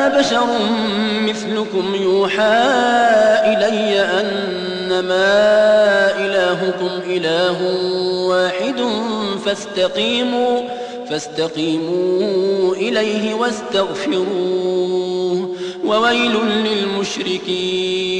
أنا بشر مثلكم يوحى إلي أنما إلهكم إله واحد فاستقيموا فاستقيموا إليه واستغفروه وويل للمشركين.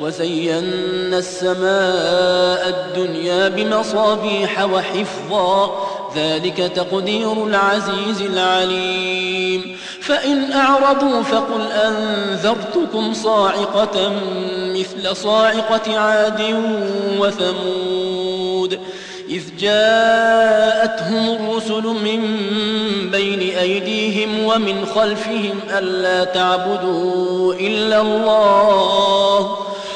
وزينا السماء الدنيا بمصابيح وحفظا ذلك تقدير العزيز العليم. فإن أعرضوا فقل أنذرتكم صاعقة مثل صاعقة عاد وثمود. إذ جاءتهم الرسل من بين أيديهم ومن خلفهم ألا تعبدوا إلا الله.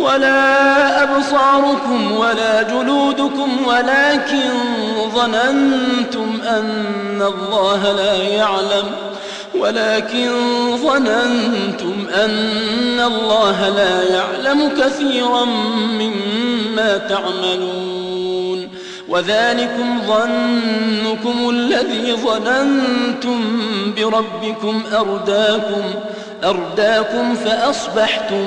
ولا أبصاركم ولا جلودكم ولكن ظننتم أن الله لا يعلم ولكن ظننتم أن الله لا يعلم كثيرا مما تعملون وذلكم ظنكم الذي ظننتم بربكم أرداكم أرداكم فأصبحتم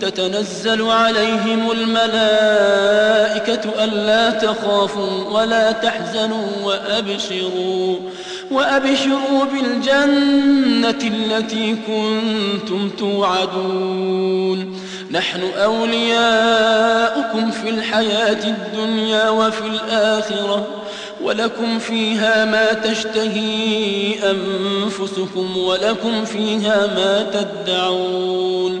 تتنزل عليهم الملائكة ألا تخافوا ولا تحزنوا وأبشروا وأبشروا بالجنة التي كنتم توعدون. نحن أولياؤكم في الحياة الدنيا وفي الآخرة ولكم فيها ما تشتهي أنفسكم ولكم فيها ما تدعون.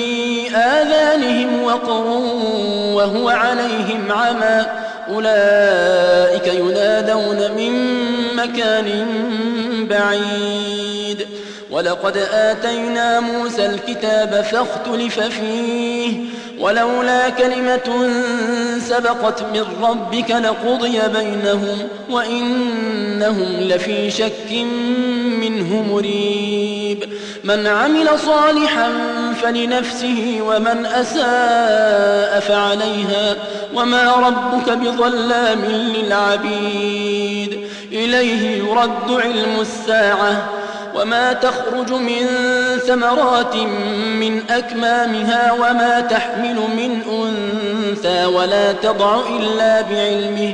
وقر وهو عليهم عمى أولئك ينادون من مكان بعيد. ولقد آتينا موسى الكتاب فاختلف فيه ولولا كلمة سبقت من ربك لقضي بينهم وإنهم لفي شك منه مريب. من عمل صالحا فلنفسه ومن أساء فعليها وما ربك بظلام للعبيد. إليه يرد علم الساعة وما تخرج من ثمرات من أكمامها وما تحمل من أنثى ولا تضع إلا بعلمه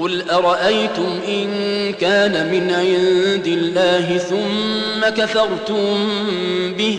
قل أرأيتم إن كان من عند الله ثم كفرتم به